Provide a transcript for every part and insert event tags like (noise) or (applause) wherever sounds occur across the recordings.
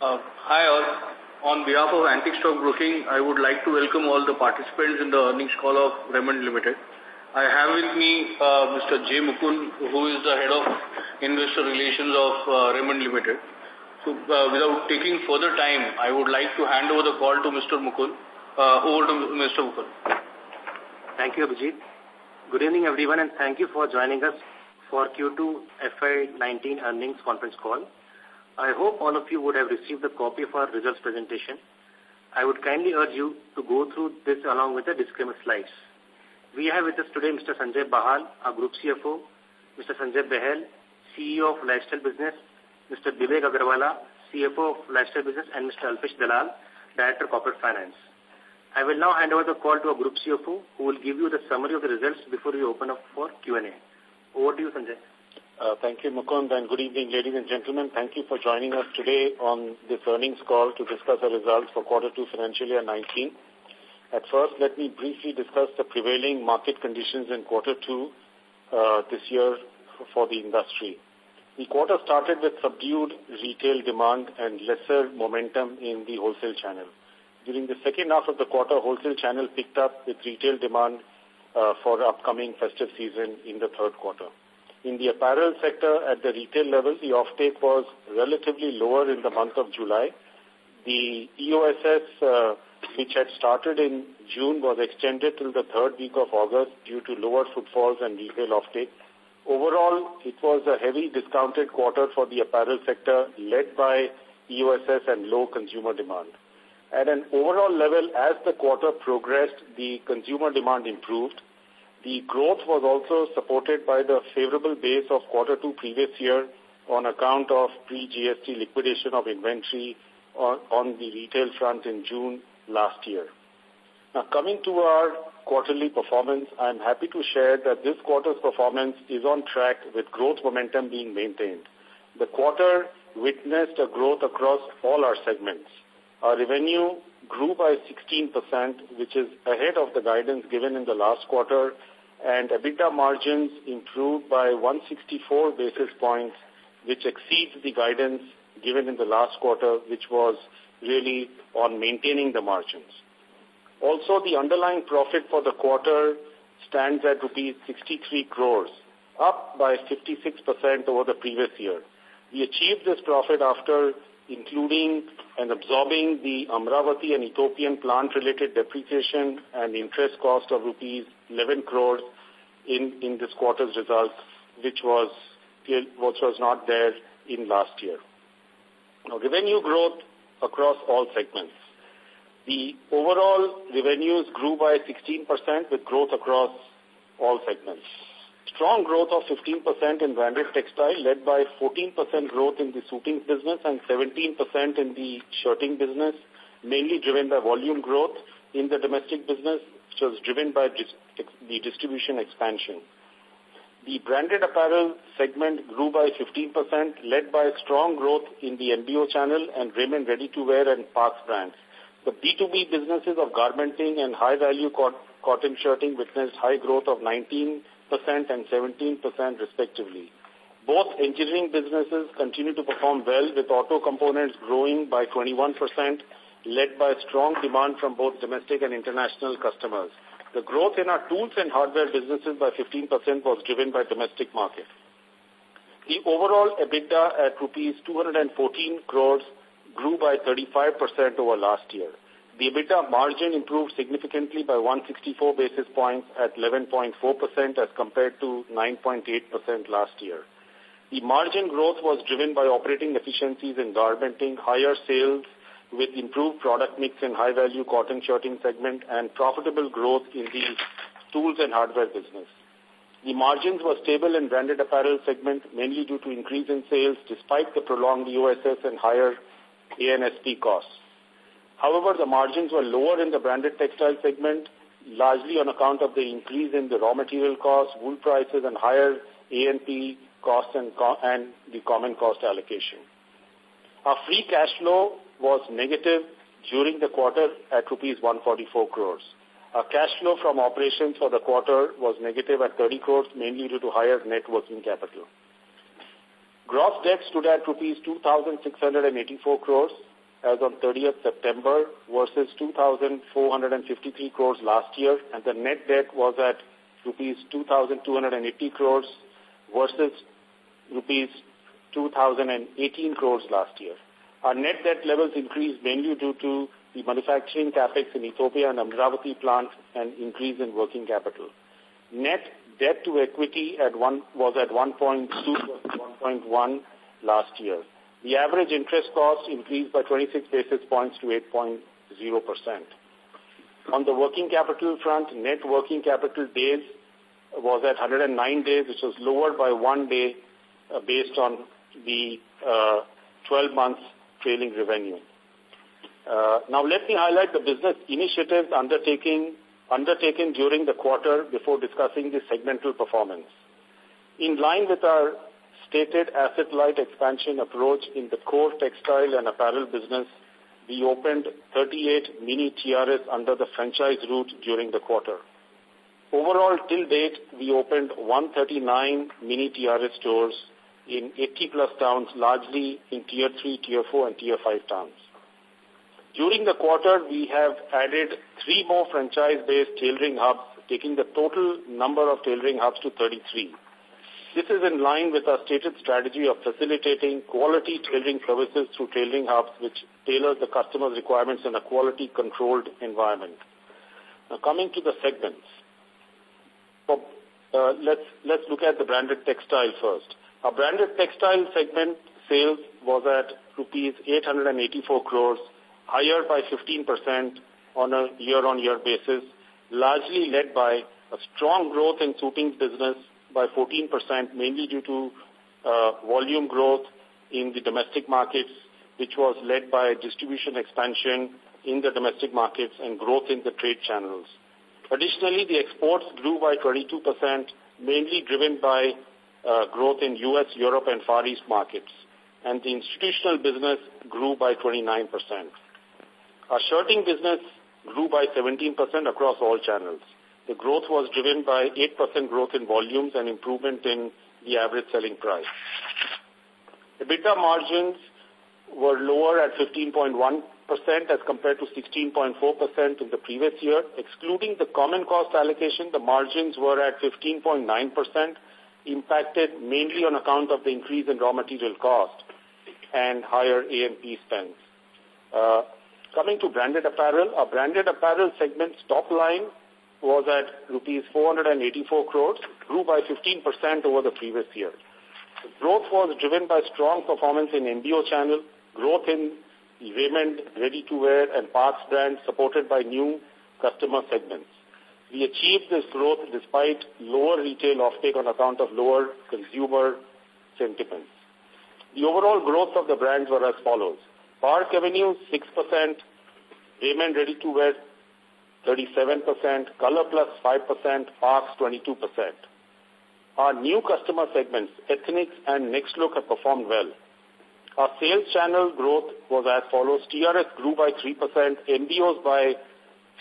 Uh, hi all. On behalf of Antique Stock Broking, I would like to welcome all the participants in the earnings call of Raymond Limited. I have with me uh, Mr. J. Mukund, who is the head of investor relations of uh, Raymond Limited. So, uh, without taking further time, I would like to hand over the call to Mr. Mukund. Uh, over to Mr. Mukund. Thank you, Abhijit. Good evening, everyone, and thank you for joining us for Q2 FY19 earnings conference call. I hope all of you would have received a copy of our results presentation. I would kindly urge you to go through this along with the disclaimer slides. We have with us today Mr. Sanjay Bahal, our Group CFO, Mr. Sanjay Behl, CEO of Lifestyle Business, Mr. Vivek Agarwala, CFO of Lifestyle Business, and Mr. Alpesh Dalal, Director of Corporate Finance. I will now hand over the call to our Group CFO, who will give you the summary of the results before we open up for Q&A. Over to you, Sanjay. Uh, thank you, Mukund, and good evening, ladies and gentlemen. Thank you for joining us today on this earnings call to discuss our results for quarter two financial year 19. At first, let me briefly discuss the prevailing market conditions in quarter two uh, this year for the industry. The quarter started with subdued retail demand and lesser momentum in the wholesale channel. During the second half of the quarter, wholesale channel picked up with retail demand uh, for upcoming festive season in the third quarter. In the apparel sector, at the retail level, the offtake was relatively lower in the month of July. The EOSS, uh, which had started in June, was extended till the third week of August due to lower footfalls and retail offtake. Overall, it was a heavy discounted quarter for the apparel sector led by EOSS and low consumer demand. At an overall level, as the quarter progressed, the consumer demand improved. The growth was also supported by the favorable base of quarter two previous year on account of pre-GST liquidation of inventory on, the retail front in June last year. Now, coming to our quarterly performance, I'm happy to share that this quarter's performance is on track with growth momentum being maintained. The quarter witnessed a growth across all our segments. Our revenue grew by 16%, which is ahead of the guidance given in the last quarter and EBITDA margins improved by 164 basis points, which exceeds the guidance given in the last quarter, which was really on maintaining the margins. Also, the underlying profit for the quarter stands at rupees 63 crores, up by 56% over the previous year. We achieved this profit after including and absorbing the Amravati and Ethiopian plant-related depreciation and interest cost of rupees 11 crores in, in this quarter's results, which was, which was not there in last year. Now, revenue growth across all segments. The overall revenues grew by 16% with growth across all segments. Strong growth of 15% in branded textile led by 14% growth in the suiting business and 17% in the shirting business, mainly driven by volume growth in the domestic business, which was driven by the distribution expansion. The branded apparel segment grew by 15%, led by strong growth in the MBO channel and Raymond ready-to-wear and Parx brands. The B2B businesses of garmenting and high-value cotton shirting witnessed high growth of 19% and 17% respectively. Both engineering businesses continue to perform well with auto components growing by 21%, led by strong demand from both domestic and international customers. The growth in our tools and hardware businesses by 15% was driven by domestic market. The overall EBITDA at rupees 214 crores grew by 35% over last year. The EBITDA margin improved significantly by 164 basis points at 11.4% as compared to 9.8% last year. The margin growth was driven by operating efficiencies in garmenting, higher sales with improved product mix in high-value cotton shirting segment and profitable growth in the tools and hardware business. The margins were stable in branded apparel segment, mainly due to increase in sales despite the prolonged EOSS and higher A&SP costs. However, the margins were lower in the branded textile segment, largely on account of the increase in the raw material costs, wool prices, and higher A&P costs and, co and the common cost allocation. Our free cash flow was negative during the quarter at rupees 144 crores. Our cash flow from operations for the quarter was negative at 30 crores, mainly due to higher net working capital. Gross debt stood at rupees 2,684 crores as on 30th September versus 2,453 crores last year, and the net debt was at rupees 2,280 crores versus rupees 2,018 crores last year. Our net debt levels increased mainly due to the manufacturing capex in Ethiopia and Amravati plant and increase in working capital. Net debt to equity at one, was at 1.2 1.1 last year. The average interest cost increased by 26 basis points to 8.0%. On the working capital front, net working capital days was at 109 days, which was lowered by one day uh, based on the uh, 12 months trailing revenue. Uh, now let me highlight the business initiatives undertaking, undertaken during the quarter before discussing the segmental performance. In line with our stated asset-light expansion approach in the core textile and apparel business, we opened 38 mini TRS under the franchise route during the quarter. Overall, till date, we opened 139 mini TRS stores in 80-plus towns, largely in Tier 3, Tier 4, and Tier 5 towns. During the quarter, we have added three more franchise-based tailoring hubs, taking the total number of tailoring hubs to 33. This is in line with our stated strategy of facilitating quality tailoring services through tailoring hubs, which tailor the customer's requirements in a quality-controlled environment. Now, coming to the segments. Uh, let's, let's look at the branded textile first. Our branded textile segment sales was at rupees 884 crores, higher by 15% on a year-on-year -year basis, largely led by a strong growth in suiting business by 14%, mainly due to uh, volume growth in the domestic markets, which was led by distribution expansion in the domestic markets and growth in the trade channels. Additionally, the exports grew by 22%, mainly driven by uh, growth in U.S., Europe, and Far East markets. And the institutional business grew by 29%. Our shirting business grew by 17% across all channels. The growth was driven by 8% growth in volumes and improvement in the average selling price. EBITDA margins were lower at 15.1% as compared to 16.4% in the previous year. Excluding the common cost allocation, the margins were at 15.9%, impacted mainly on account of the increase in raw material cost and higher A&P spends. Uh, coming to branded apparel, our branded apparel segment's top line was at rupees 484 crores, grew by 15% over the previous year. Growth was driven by strong performance in MBO channel, growth in Raymond ready-to-wear and Parx brands supported by new customer segments. We achieved this growth despite lower retail offtake on account of lower consumer sentiments. The overall growth of the brands were as follows. Park Avenue, 6%, Raymond ready-to-wear, 37%, Color Plus 5%, Parx 22%. Our new customer segments, Ethnix and Next Look have performed well. Our sales channel growth was as follows. TRS grew by 3%, MBOs by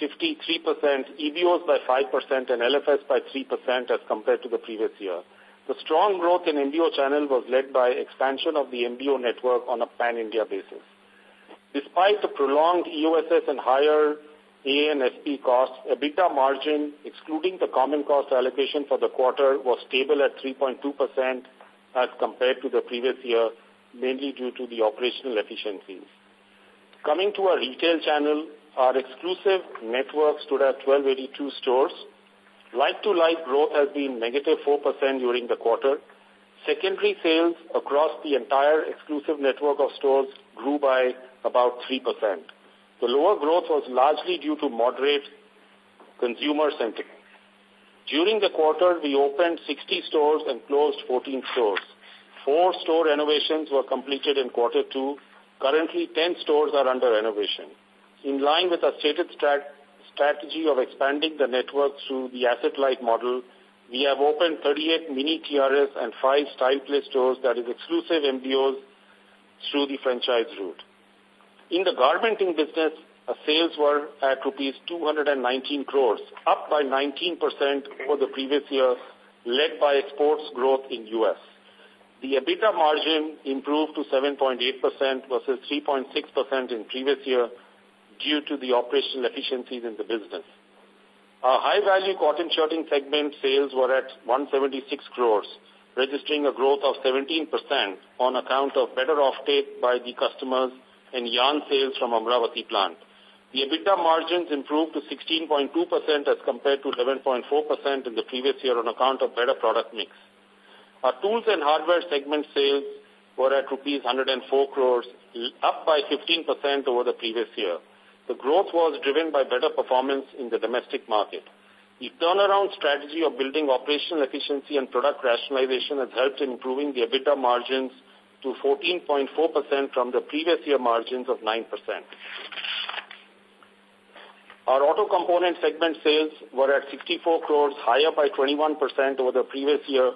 53%, EBOs by 5%, and LFS by 3% as compared to the previous year. The strong growth in MBO channel was led by expansion of the MBO network on a pan-India basis. Despite the prolonged EOSS and higher a and SP costs, EBITDA margin, excluding the common cost allocation for the quarter, was stable at 3.2% as compared to the previous year, mainly due to the operational efficiencies. Coming to our retail channel, our exclusive network stood at 1282 stores. Like-to-like -like growth has been negative 4% during the quarter. Secondary sales across the entire exclusive network of stores grew by about 3%. The lower growth was largely due to moderate consumer sentiment. During the quarter, we opened 60 stores and closed 14 stores. Four store renovations were completed in quarter two. Currently, 10 stores are under renovation. In line with our stated strat strategy of expanding the network through the asset-light model, we have opened 38 mini TRS and 5 Style Play stores that is exclusive MBOs through the franchise route. In the garmenting business, sales were at rupees 219 crores, up by 19% over the previous year, led by exports growth in U.S. The EBITDA margin improved to 7.8% versus 3.6% in previous year due to the operational efficiencies in the business. Our high-value cotton shirting segment sales were at 176 crores, registering a growth of 17% on account of better offtake by the customers and yarn sales from Amravati plant. The EBITDA margins improved to 16.2% as compared to 11.4% in the previous year on account of better product mix. Our tools and hardware segment sales were at rupees 104 crores, up by 15% over the previous year. The growth was driven by better performance in the domestic market. The turnaround strategy of building operational efficiency and product rationalization has helped in improving the EBITDA margins to 14.4% from the previous year margins of 9%. Our auto component segment sales were at 64 crores, higher by 21% over the previous year,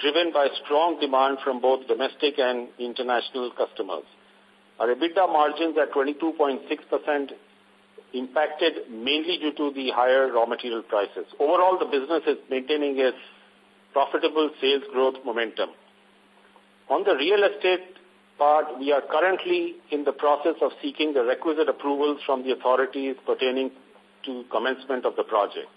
driven by strong demand from both domestic and international customers. Our EBITDA margins at 22.6% impacted mainly due to the higher raw material prices. Overall, the business is maintaining its profitable sales growth momentum. On the real estate part, we are currently in the process of seeking the requisite approvals from the authorities pertaining to commencement of the project.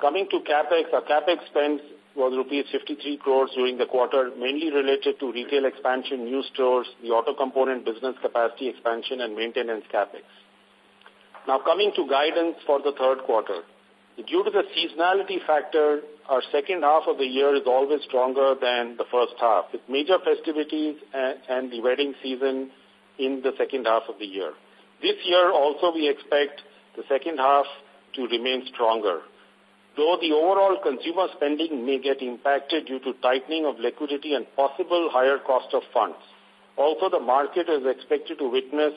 Coming to CapEx, our CapEx spends was rupees 53 crores during the quarter, mainly related to retail expansion, new stores, the auto component business capacity expansion, and maintenance CapEx. Now coming to guidance for the third quarter. Due to the seasonality factor, our second half of the year is always stronger than the first half, with major festivities and, the wedding season in the second half of the year. This year also we expect the second half to remain stronger. Though the overall consumer spending may get impacted due to tightening of liquidity and possible higher cost of funds. Also, the market is expected to witness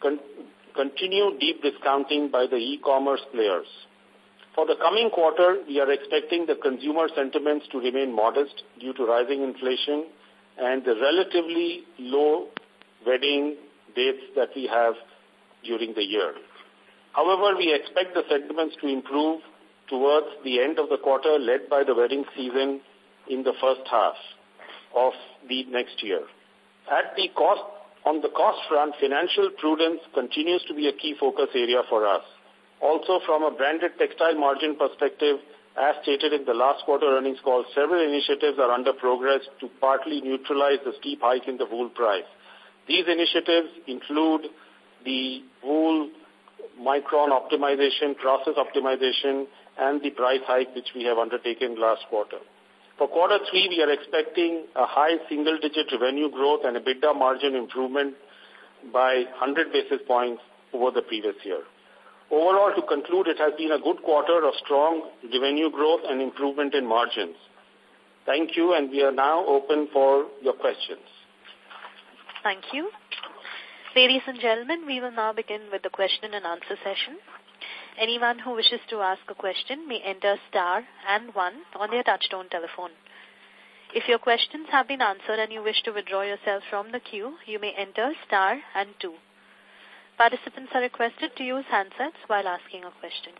con continued deep discounting by the e-commerce players. For the coming quarter, we are expecting the consumer sentiments to remain modest due to rising inflation and the relatively low wedding dates that we have during the year. However, we expect the sentiments to improve towards the end of the quarter led by the wedding season in the first half of the next year. At the cost, on the cost front, financial prudence continues to be a key focus area for us. Also, from a branded textile margin perspective, as stated in the last quarter earnings call, several initiatives are under progress to partly neutralize the steep hike in the wool price. These initiatives include the wool micron optimization, process optimization, and the price hike which we have undertaken last quarter. For quarter three, we are expecting a high single-digit revenue growth and EBITDA margin improvement by 100 basis points over the previous year. Overall, to conclude, it has been a good quarter of strong revenue growth and improvement in margins. Thank you, and we are now open for your questions. Thank you. Ladies and gentlemen, we will now begin with the question and answer session. Anyone who wishes to ask a question may enter star and one on their touchtone telephone. If your questions have been answered and you wish to withdraw yourself from the queue, you may enter star and two. Participants are requested to use handsets while asking a question.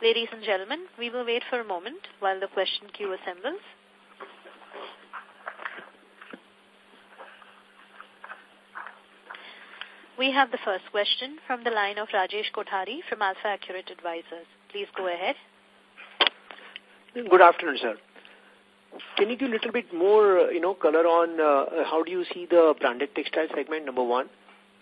Ladies and gentlemen, we will wait for a moment while the question queue assembles. We have the first question from the line of Rajesh Kothari from AlfAccurate Advisors. Please go ahead. Good afternoon, sir. Can you give a little bit more, you know, color on uh, how do you see the branded textile segment, number one?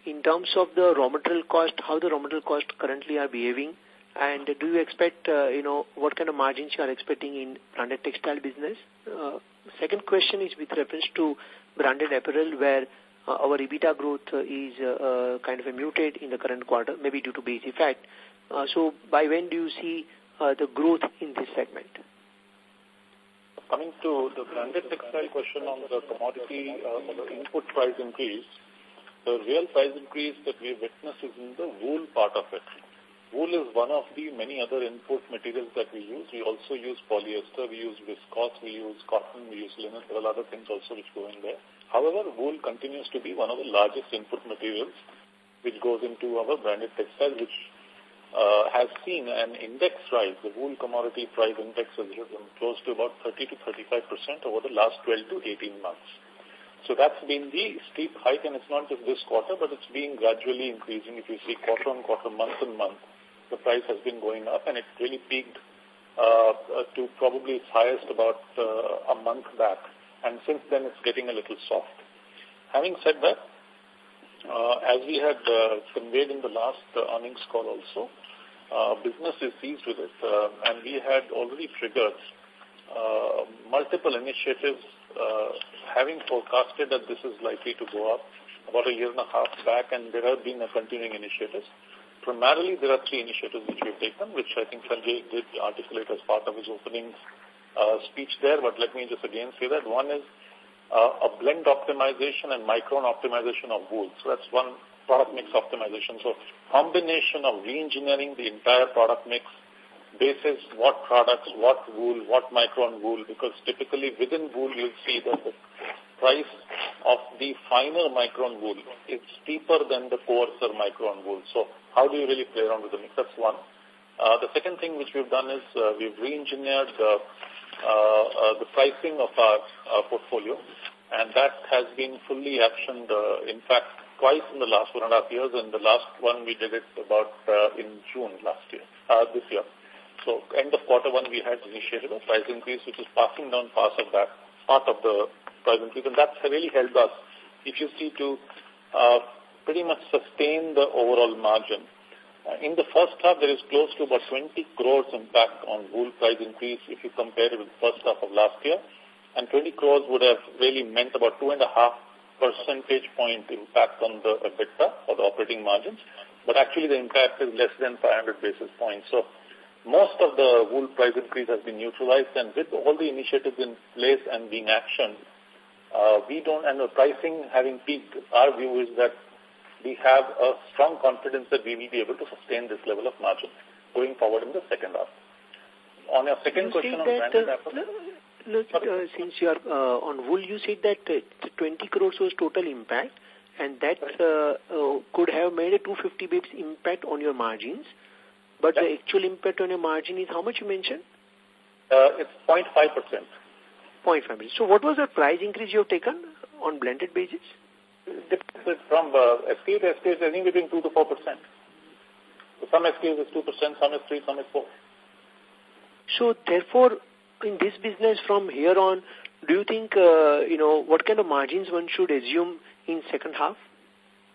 In terms of the raw material cost, how the raw material cost currently are behaving? And do you expect, uh, you know, what kind of margins you are expecting in branded textile business? Uh, second question is with reference to branded apparel, where uh, our EBITDA growth uh, is uh, kind of muted in the current quarter, maybe due to base effect. Uh, So by when do you see uh, the growth in this segment? Coming to the branded textile question on the commodity uh, the input price increase, the real price increase that we witnessed is in the wool part of it. Wool is one of the many other input materials that we use. We also use polyester, we use viscose, we use cotton, we use linen, several other things also which go in there. However, wool continues to be one of the largest input materials which goes into our branded textile, which uh, has seen an index rise. The wool commodity price index has risen close to about 30 to 35% over the last 12 to 18 months. So that's been the steep hike, and it's not just this quarter, but it's been gradually increasing. If you see quarter on quarter, month on month, the price has been going up, and it really peaked uh, to probably its highest about uh, a month back. And since then, it's getting a little soft. Having said that, uh, as we had uh, conveyed in the last uh, earnings call also, uh, business is seized with it. Uh, and we had already triggered uh, multiple initiatives uh, having forecasted that this is likely to go up about a year and a half back and there have been a continuing initiatives. Primarily, there are three initiatives which we've taken, which I think Sanjay did articulate as part of his opening uh, speech there, but let me just again say that. One is uh, a blend optimization and micron optimization of wool. So that's one product mix optimization. So combination of re-engineering the entire product mix basis what products, what wool, what micron wool, because typically within wool you'll see that the price of the finer micron wool is steeper than the coarser micron wool. So how do you really play around with the mix? That's one. Uh, the second thing which we've done is uh, we've re-engineered uh, uh, the pricing of our, portfolio, and that has been fully actioned, uh, in fact, twice in the last one and a half years, and the last one we did it about uh, in June last year, uh, this year. So end of quarter one, we had initiated a price increase, which is passing down part of that, part of the price increase, and that's really helped us, if you see, to uh, pretty much sustain the overall margin. Uh, in the first half, there is close to about 20 crores impact on wool price increase if you compare it with the first half of last year. And 20 crores would have really meant about two and a half percentage point impact on the EBITDA or the operating margins. But actually the impact is less than 500 basis points. So most of the wool price increase has been neutralized and with all the initiatives in place and being actioned, uh, we don't, and the pricing having peaked, our view is that we have a strong confidence that we will be able to sustain this level of margin going forward in the second half. On your second you question on that, branded uh, Look, uh, since you are uh, on wool, you said that uh, 20 crores was total impact, and that uh, uh, could have made a 250 basis impact on your margins. But the actual impact on your margin is how much you mentioned? Uh, it's 0.5%. 0.5%. So what was the price increase you have taken on blended basis? Depends from uh, SKU to SKU, anything between 2 to 4%. So some SKUs is 2%, some is 3, some is 4. So therefore, in this business from here on, do you think, uh, you know, what kind of margins one should assume in second half?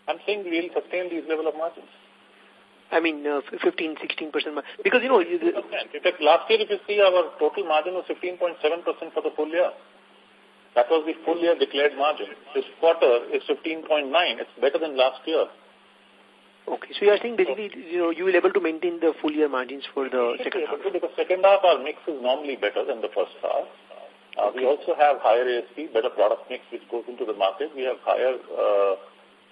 I'm saying we'll sustain these level of margins. I mean, uh, 15, 16 percent. Because, you know... You, in fact, last year, if you see, our total margin was 15.7 percent for the full year. That was the full year declared margin. This quarter is 15.9. It's better than last year. Okay, so you are saying basically, you know, you will able to maintain the full year margins for the second half. Because second half, our mix is normally better than the first half. Uh, we also have higher ASP, better product mix which goes into the market. We have higher, uh,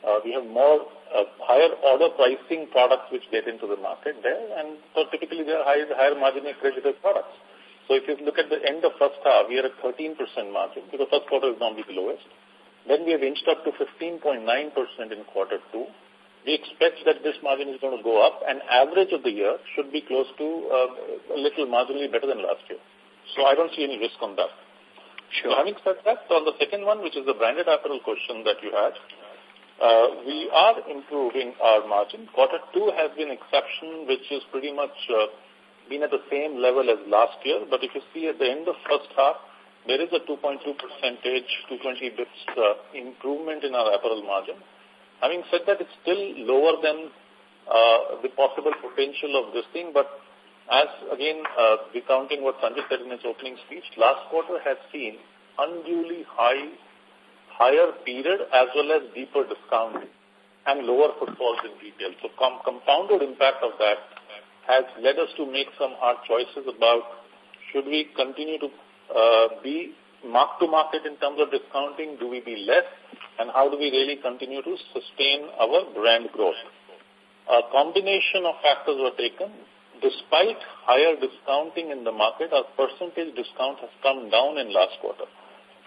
uh, we have more uh, higher order pricing products which get into the market there, and so typically they are higher, higher margin accredited products. So if you look at the end of first half, we are at 13% margin, because first quarter is normally the lowest. Then we have inched up to 15.9% in quarter two. We expect that this margin is going to go up, and average of the year should be close to uh, a little marginally better than last year. So I don't see any risk on that. Sure. So having said that, on the second one, which is the branded apparel question that you had, uh, we are improving our margin. Quarter two has been exception, which is pretty much uh, been at the same level as last year. But if you see at the end of first half, there is a 2.2 percentage, 220 bips uh, improvement in our apparel margin. Having said that, it's still lower than uh, the possible potential of this thing. But as again, uh, recounting what Sanjay said in his opening speech, last quarter has seen unduly high higher period as well as deeper discounting and lower footfalls in retail. So com compounded impact of that has led us to make some hard choices about should we continue to uh, be mark to market in terms of discounting, do we be less, and how do we really continue to sustain our brand growth. A combination of factors were taken. Despite higher discounting in the market, our percentage discount has come down in last quarter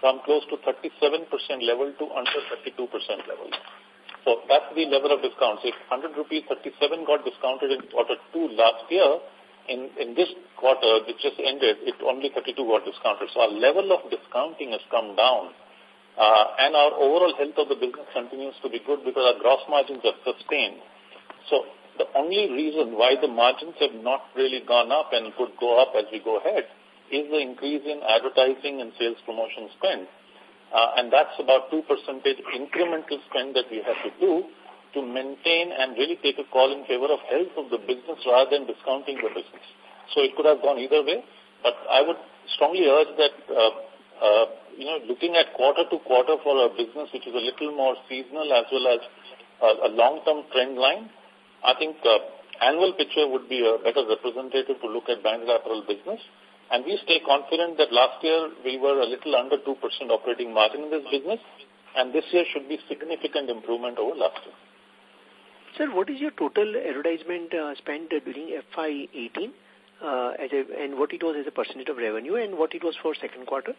from close to 37% level to under 32% level. So that's the level of discounts. If 100 rupees 37 got discounted in quarter two last year, in, in this quarter which just ended, it only 32 got discounted. So our level of discounting has come down. Uh, and our overall health of the business continues to be good because our gross margins are sustained. So the only reason why the margins have not really gone up and could go up as we go ahead is the increase in advertising and sales promotion spend. Uh, and that's about 2% incremental spend that we have to do to maintain and really take a call in favor of health of the business rather than discounting the business. So it could have gone either way, but I would strongly urge that, uh, uh, you know, looking at quarter to quarter for a business which is a little more seasonal as well as uh, a long-term trend line, I think uh, annual picture would be a better representative to look at branded apparel business. And we stay confident that last year we were a little under 2% operating margin in this business, and this year should be significant improvement over last year. Sir, what is your total advertisement uh, spend during FY18 uh, as a, and what it was as a percentage of revenue and what it was for second quarter?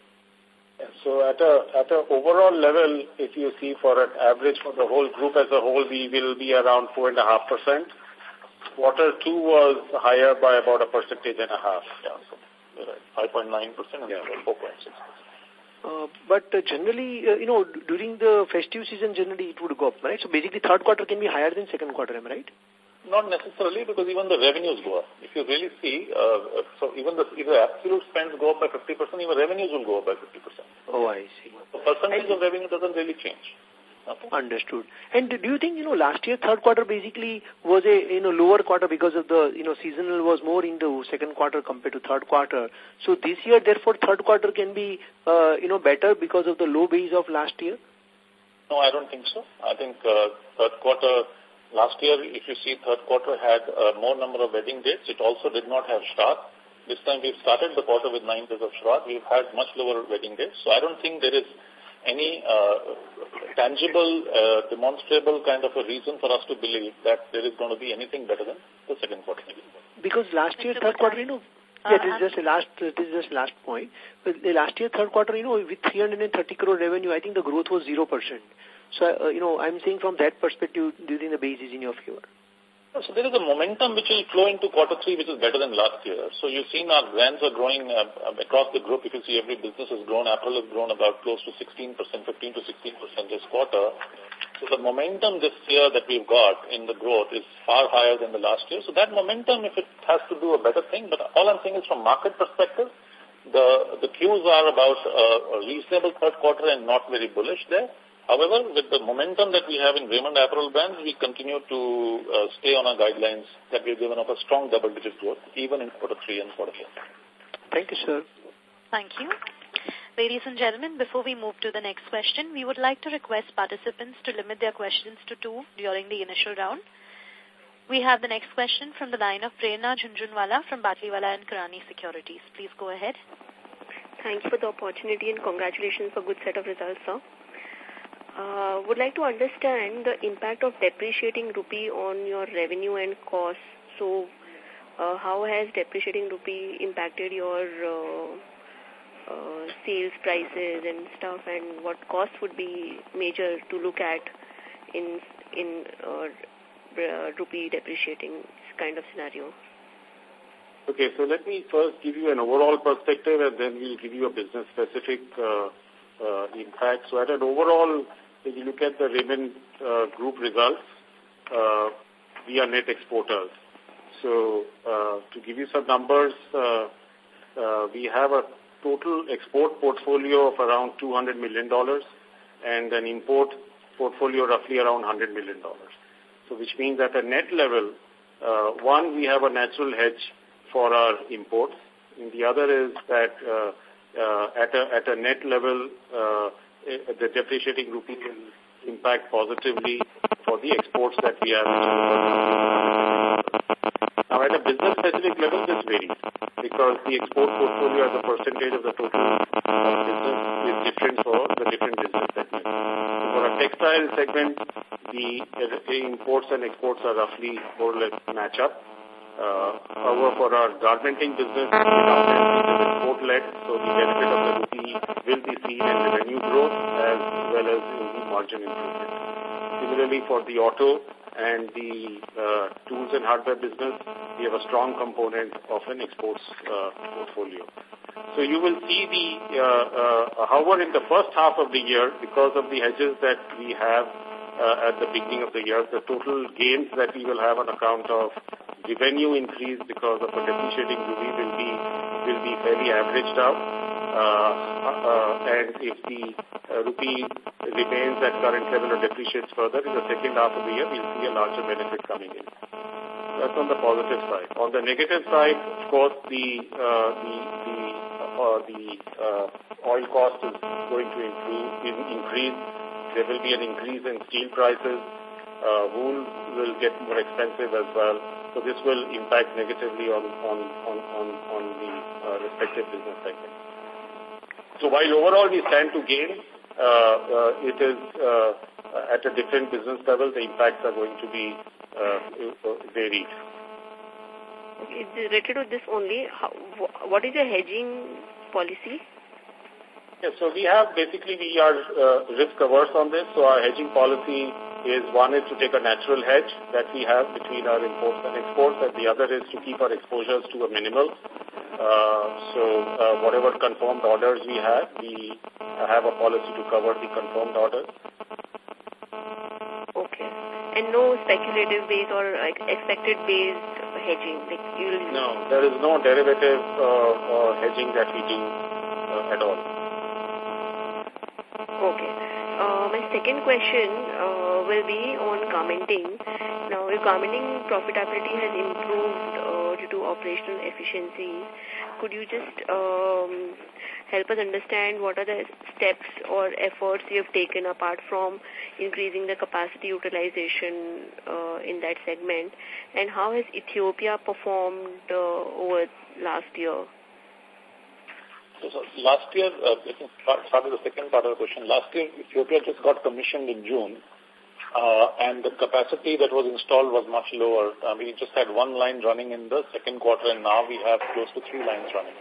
So at a at a overall level, if you see for an average for the whole group as a whole, we will be around four and a half percent. Quarter two was higher by about a percentage and a half. Yeah, so 5.9% and yeah. 4.6%. Uh, but uh, generally, uh, you know, during the festive season, generally it would go up, right? So basically third quarter can be higher than second quarter, am I right? Not necessarily because even the revenues go up. If you really see, uh, so even the, if the absolute spends go up by 50%, even revenues will go up by 50%. Oh, I see. The percentage of revenue doesn't really change. Understood. And do you think, you know, last year, third quarter basically was a, you know, lower quarter because of the, you know, seasonal was more in the second quarter compared to third quarter. So this year, therefore, third quarter can be, uh, you know, better because of the low base of last year? No, I don't think so. I think uh, third quarter, last year, if you see third quarter had a more number of wedding dates. It also did not have Shraddh. This time we've started the quarter with nine days of Shraddh. We've had much lower wedding dates. So I don't think there is any uh, tangible, uh, demonstrable kind of a reason for us to believe that there is going to be anything better than the second quarter. Because last year, third quarter, you know, yeah, this is just a last, this is just last point. But the last year, third quarter, you know, with 330 crore revenue, I think the growth was 0%. So, uh, you know, I'm saying from that perspective, do you think the base is in your favor? So there is a momentum which will flow into quarter three, which is better than last year. So you've seen our brands are growing uh, across the group. You can see every business has grown. Apple has grown about close to 16%, 15 to 16% this quarter. So the momentum this year that we've got in the growth is far higher than the last year. So that momentum, if it has to do a better thing, but all I'm saying is from market perspective, the, the cues are about uh, a reasonable third quarter and not very bullish there. However, with the momentum that we have in Raymond Apparel brands, we continue to uh, stay on our guidelines that we've given of a strong double-digit growth, even in quarter three and quarter four. Thank you, sir. Thank you. Ladies and gentlemen, before we move to the next question, we would like to request participants to limit their questions to two during the initial round. We have the next question from the line of Prerna Jhunjhunwala from Batlivala and Karani Securities. Please go ahead. Thanks for the opportunity and congratulations for good set of results, sir. Uh, would like to understand the impact of depreciating rupee on your revenue and costs. So, uh, how has depreciating rupee impacted your uh, uh, sales prices and stuff, and what costs would be major to look at in in uh, rupee depreciating kind of scenario? Okay, so let me first give you an overall perspective, and then we'll give you a business-specific uh, uh, impact. So at an overall if you look at the Raymond uh, group results, uh, we are net exporters. So uh, to give you some numbers, uh, uh, we have a total export portfolio of around $200 million and an import portfolio roughly around $100 million. So which means at a net level, uh, one, we have a natural hedge for our imports. And the other is that uh, uh, at, a, at a net level, uh, the depreciating rupee will impact positively for the exports that we have. Now, at a business-specific level, this varies because the export portfolio as a percentage of the total uh, business is different for the different business segments. So for a textile segment, the, the imports and exports are roughly more or less match up. Uh, however, for our garmenting business, export-led, so the benefit of the rupee will be seen in revenue growth as well as in the margin improvement. similarly for the auto and the uh, tools and hardware business, we have a strong component of an exports uh, portfolio. So you will see the, uh, uh, however, in the first half of the year, because of the hedges that we have uh, at the beginning of the year, the total gains that we will have on account of revenue increase because of a depreciating rupee will be be fairly averaged out. Uh, uh, and if the uh, rupee remains at current level or depreciates further in the second half of the year, we'll see a larger benefit coming in. That's on the positive side. On the negative side, of course, the the the the oil cost is going to improve, increase. There will be an increase in steel prices. Uh, wool will get more expensive as well. So this will impact negatively on on on on, on the uh, respective business segments. So while overall we stand to gain, uh, uh, it is uh, at a different business level, the impacts are going to be uh, varied. Okay, related to this only, how, what is your hedging policy? Yeah, so we have basically we are uh, risk averse on this. So our hedging policy is one is to take a natural hedge that we have between our imports and exports, and the other is to keep our exposures to a minimal. Uh, so uh, whatever confirmed orders we have, we have a policy to cover the confirmed orders. Okay. And no speculative base or expected based hedging? Like no, there is no derivative uh, uh, hedging that we do uh, at all. Okay. Uh, my second question uh, will be on garmenting. Now, your garmenting profitability has improved uh, due to operational efficiencies could you just um, help us understand what are the steps or efforts you have taken apart from increasing the capacity utilization uh, in that segment and how has Ethiopia performed uh, over last year? So, last year, uh, let me start with the second part of the question. Last year, Ethiopia just got commissioned in June. Uh, and the capacity that was installed was much lower. Uh, we just had one line running in the second quarter, and now we have close to three lines running.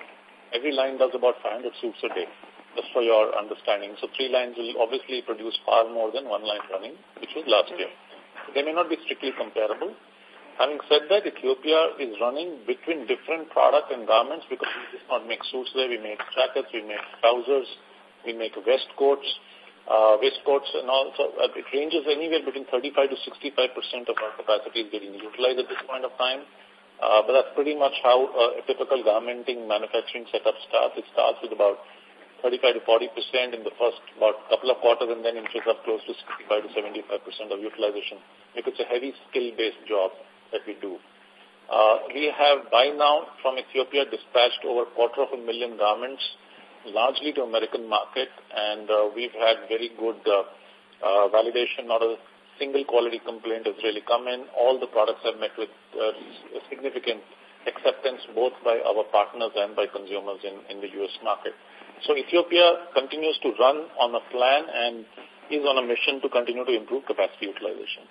Every line does about 500 suits a day, just for your understanding. So three lines will obviously produce far more than one line running, which was last year. They may not be strictly comparable. Having said that, Ethiopia is running between different product and garments because we just not make suits there. We make jackets, we make trousers, we make vest coats, uh, waistcoats and all. So uh, it ranges anywhere between 35 to 65 percent of our capacity is getting utilized at this point of time. Uh, but that's pretty much how uh, a typical garmenting manufacturing setup starts. It starts with about 35 to 40 percent in the first about couple of quarters and then inches up close to 65 to 75 percent of utilization because it's a heavy skill-based job that we do. Uh, we have by now from Ethiopia dispatched over a quarter of a million garments largely to American market, and uh, we've had very good uh, uh, validation. Not a single quality complaint has really come in. All the products have met with uh, significant acceptance both by our partners and by consumers in, in the U.S. market. So Ethiopia continues to run on a plan and is on a mission to continue to improve capacity utilization.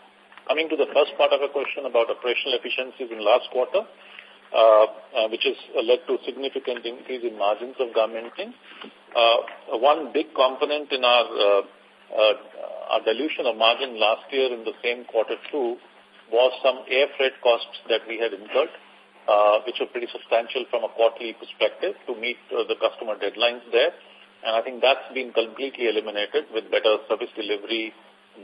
Coming to the first part of a question about operational efficiencies in last quarter, uh, uh, which has led to significant increase in margins of garmenting. Uh, one big component in our, uh, uh, our dilution of margin last year in the same quarter two was some air freight costs that we had incurred, uh, which were pretty substantial from a quarterly perspective to meet uh, the customer deadlines there. And I think that's been completely eliminated with better service delivery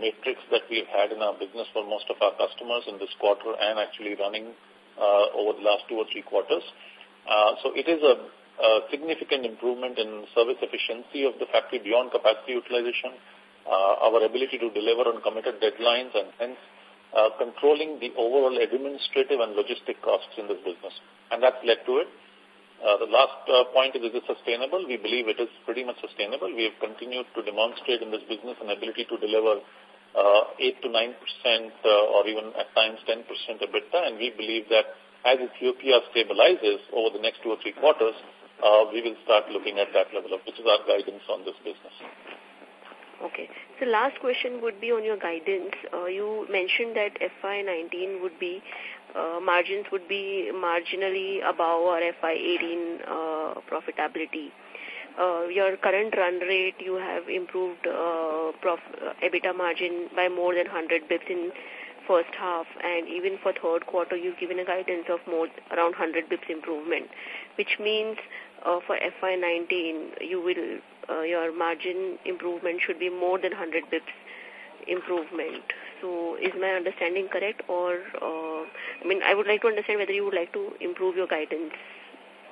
matrix that we've had in our business for most of our customers in this quarter and actually running uh, over the last two or three quarters. Uh, so it is a, a significant improvement in service efficiency of the factory beyond capacity utilization, uh, our ability to deliver on committed deadlines and hence uh, controlling the overall administrative and logistic costs in this business. And that's led to it. The last point is, is it sustainable? We believe it is pretty much sustainable. We have continued to demonstrate in this business an ability to deliver 8 to 9 percent uh, or even at times 10 percent EBITDA, and we believe that as Ethiopia stabilizes over the next two or three quarters, uh, we will start looking at that level of, which is our guidance on this business. Okay. So last question would be on your guidance. Uh, you mentioned that FY19 would be, uh, margins would be marginally above or FY18 uh, profitability. Uh, your current run rate, you have improved uh, prof, uh, EBITDA margin by more than 100 bips in first half, and even for third quarter, you've given a guidance of more around 100 bips improvement, which means uh, for FY19, you will uh, your margin improvement should be more than 100 bips improvement. So is my understanding correct or, uh, I mean, I would like to understand whether you would like to improve your guidance.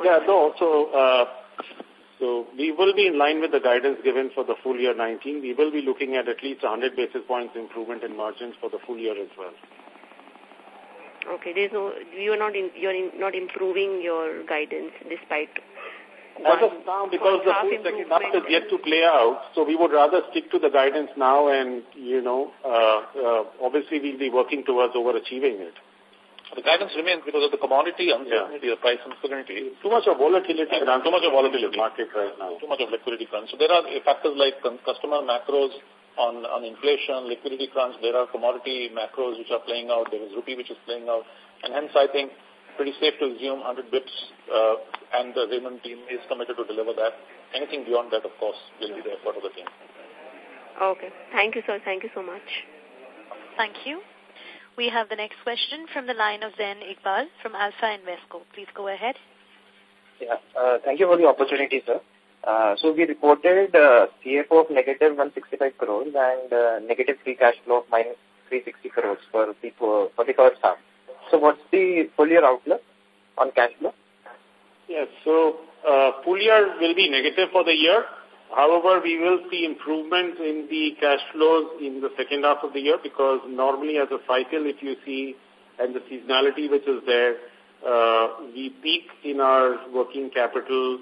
Yeah, no, so, uh, so we will be in line with the guidance given for the full year 19. We will be looking at at least 100 basis points improvement in margins for the full year as well. Okay, there's no, you are not in, you're in, not improving your guidance despite as of now, because the full second half is yet to play out, so we would rather stick to the guidance now and, you know, uh, uh, obviously we'll be working towards overachieving it. The guidance remains because of the commodity uncertainty, yeah. the price uncertainty. Too much of volatility. And too much of volatility. Market right now. Too much of liquidity crunch. So there are factors like customer macros on, on inflation, liquidity crunch. There are commodity macros which are playing out. There is rupee which is playing out. And hence I think pretty safe to assume 100 bips, uh, and the Raymond team is committed to deliver that. Anything beyond that, of course, will be the effort of the team. Okay. Thank you, sir. Thank you so much. Thank you. We have the next question from the line of Zain Iqbal from Alpha Invesco. Please go ahead. Yeah. Uh, thank you for the opportunity, sir. Uh, so we reported uh, CFO of negative 165 crores and uh, negative free cash flow of minus 360 crores for the, for the first half. So what's the full year outlook on cash flow? Yes, so uh, full year will be negative for the year. However, we will see improvement in the cash flows in the second half of the year because normally as a cycle, if you see, and the seasonality which is there, uh, we peak in our working capital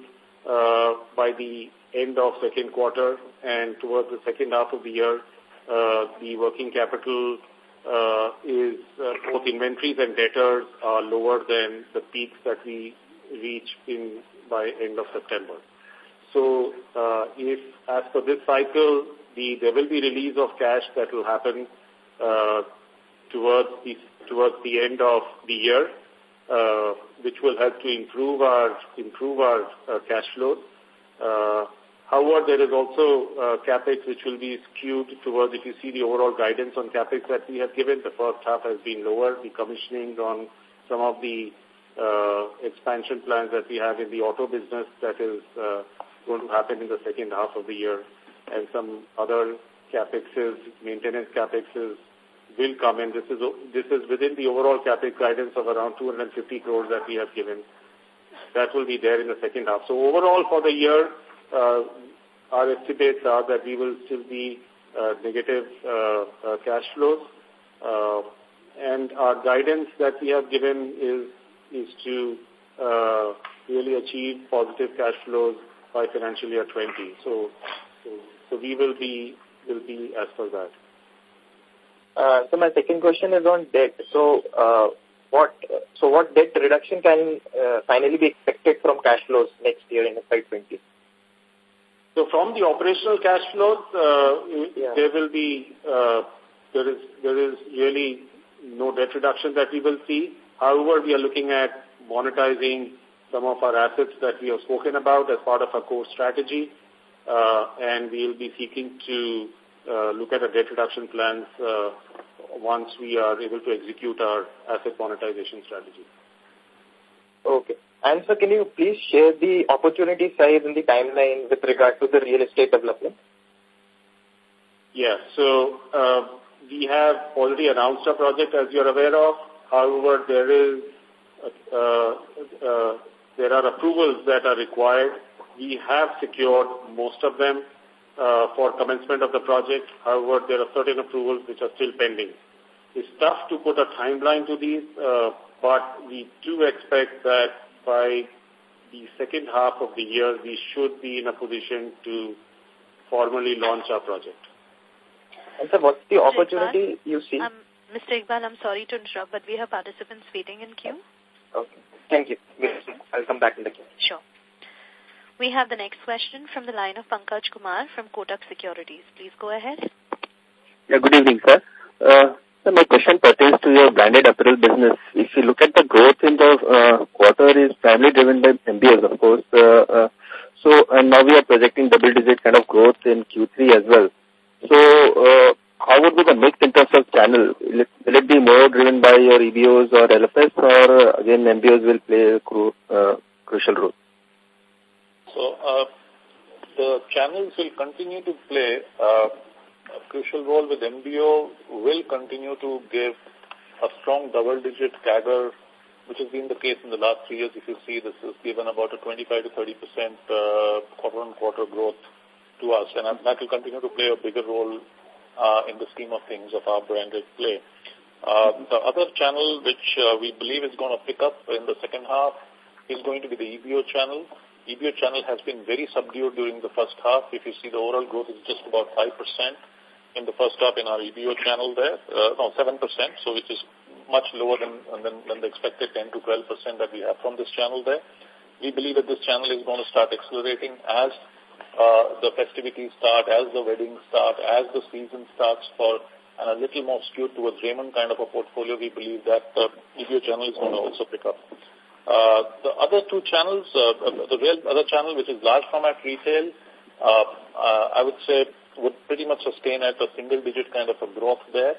uh, by the end of second quarter and towards the second half of the year, uh, the working capital uh, is uh, both inventories and debtors are lower than the peaks that we reach in by end of September. So uh, if, as per this cycle, the there will be release of cash that will happen uh, towards the towards the end of the year, uh, which will help to improve our improve our uh, cash flows. Uh, However, there is also uh, CapEx which will be skewed towards, if you see the overall guidance on CapEx that we have given, the first half has been lower. The commissioning on some of the uh, expansion plans that we have in the auto business that is uh, going to happen in the second half of the year. And some other CapExes, maintenance CapExes will come in. This is, this is within the overall CapEx guidance of around 250 crores that we have given. That will be there in the second half. So overall for the year, uh, our estimates are that we will still be uh, negative uh, uh, cash flows. Uh, and our guidance that we have given is is to uh, really achieve positive cash flows by financial year 20. So, so, so we will be will be as per that. Uh, so my second question is on debt. So, uh, what so what debt reduction can uh, finally be expected from cash flows next year in FY20? So from the operational cash flows, uh, yeah. there will be, uh, there is, there is really no debt reduction that we will see. However, we are looking at monetizing some of our assets that we have spoken about as part of our core strategy, uh, and we will be seeking to uh, look at our debt reduction plans uh, once we are able to execute our asset monetization strategy. Okay. And so can you please share the opportunity size and the timeline with regard to the real estate development? Yeah, so uh, we have already announced a project as you're aware of. However, there is uh, uh, there are approvals that are required. We have secured most of them uh, for commencement of the project. However, there are certain approvals which are still pending. It's tough to put a timeline to these, uh, but we do expect that by the second half of the year, we should be in a position to formally launch our project. And so what's the opportunity you see? Um, Mr. Iqbal, I'm sorry to interrupt, but we have participants waiting in queue. Okay. Thank you. I'll come back in the queue. Sure. We have the next question from the line of Pankaj Kumar from Kotak Securities. Please go ahead. Yeah, good evening, sir. Uh, so my question pertains to your branded apparel business. If you look at the growth in the uh, quarter is primarily driven by MBS, of course. Uh, uh, So, and now we are projecting double-digit kind of growth in Q3 as well. So, uh, how would be the mix in terms of channel? Will it, will it be more driven by your EBOs or LFS or again MBOs will play a cru uh, crucial role? So, uh, the channels will continue to play uh, a crucial role with MBO will continue to give a strong double-digit CAGR, which has been the case in the last three years. If you see, this has given about a 25 to 30 percent uh, quarter-on-quarter growth to us, and that will continue to play a bigger role uh, in the scheme of things of our branded play. Uh, the other channel which uh, we believe is going to pick up in the second half is going to be the EBO channel. EBO channel has been very subdued during the first half. If you see the overall growth is just about 5% in the first half in our EBO channel there, uh, no, 7%, so which is much lower than, than, than the expected 10 to 12% that we have from this channel there. We believe that this channel is going to start accelerating as uh, the festivities start, as the weddings start, as the season starts for and a little more skewed towards Raymond kind of a portfolio, we believe that the EBO channel is going to also pick up. Uh, the other two channels, uh, the real other channel, which is large format retail, uh, uh, I would say would pretty much sustain at a single-digit kind of a growth there.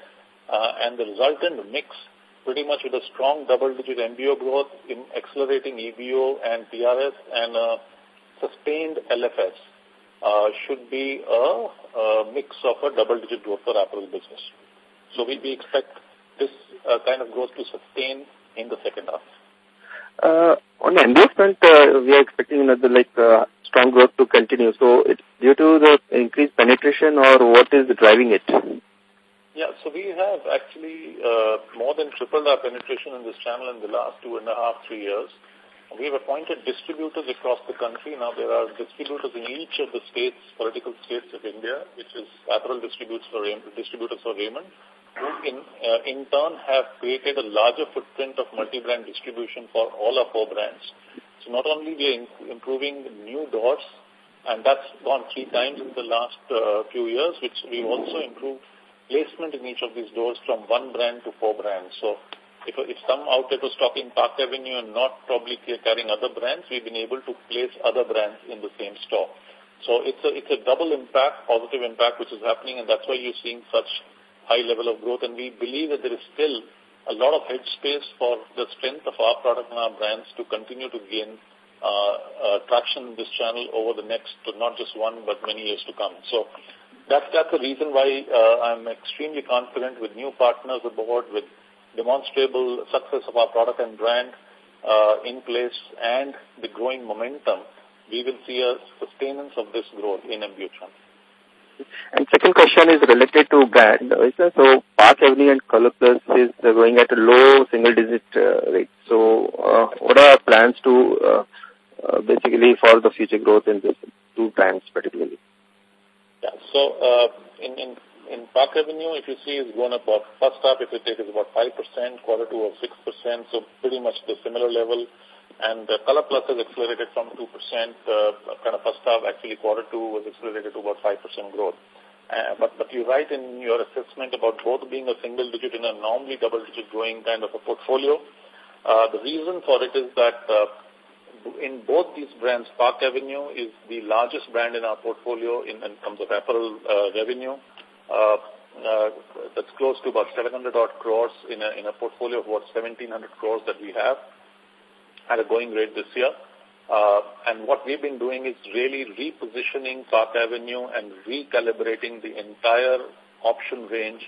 Uh, and the resultant mix pretty much with a strong double-digit MBO growth in accelerating EBO and PRS and uh, sustained LFS uh, should be a, a mix of a double-digit growth for apparel business. So we, we expect this uh, kind of growth to sustain in the second half. Uh, on the front, uh, we are expecting another like uh, strong growth to continue. So it's due to the increased penetration or what is driving it? Yeah, so we have actually uh, more than tripled our penetration in this channel in the last two and a half, three years. We have appointed distributors across the country. Now there are distributors in each of the states, political states of India, which is apparel distributors for distributors for Raymond, who in, uh, in turn have created a larger footprint of multi-brand distribution for all our four brands. So not only we are improving new doors, and that's gone three times in the last uh, few years, which we've also improved placement in each of these doors from one brand to four brands. So if, if some outlet was stocking Park Avenue and not probably carrying other brands, we've been able to place other brands in the same store. So it's a, it's a double impact, positive impact, which is happening, and that's why you're seeing such high level of growth. And we believe that there is still a lot of headspace for the strength of our product and our brands to continue to gain uh, uh, traction in this channel over the next, not just one, but many years to come. So that's, that's the reason why uh, I'm extremely confident with new partners aboard, with demonstrable success of our product and brand uh, in place and the growing momentum, we will see a sustenance of this growth in MBO. And second question is related to brand. So Park Avenue and Color Plus is going at a low single digit uh, rate. So uh, what are our plans to uh, uh, basically for the future growth in these two brands particularly? Yeah, so uh, in, in in Park Avenue, if you see, is going about, first half, if you take, is about 5%, quarter two was 6%, so pretty much the similar level. And uh, Color Plus has accelerated from 2%, uh, kind of first half, actually quarter two was accelerated to about 5% growth. Uh, but, but you're right in your assessment about both being a single digit and a normally double digit growing kind of a portfolio. Uh, the reason for it is that uh, in both these brands, Park Avenue is the largest brand in our portfolio in, in terms of apparel uh, revenue that's close to about 700 odd crores in a, in a portfolio of about 1700 crores that we have at a going rate this year. Uh, and what we've been doing is really repositioning Park Avenue and recalibrating the entire option range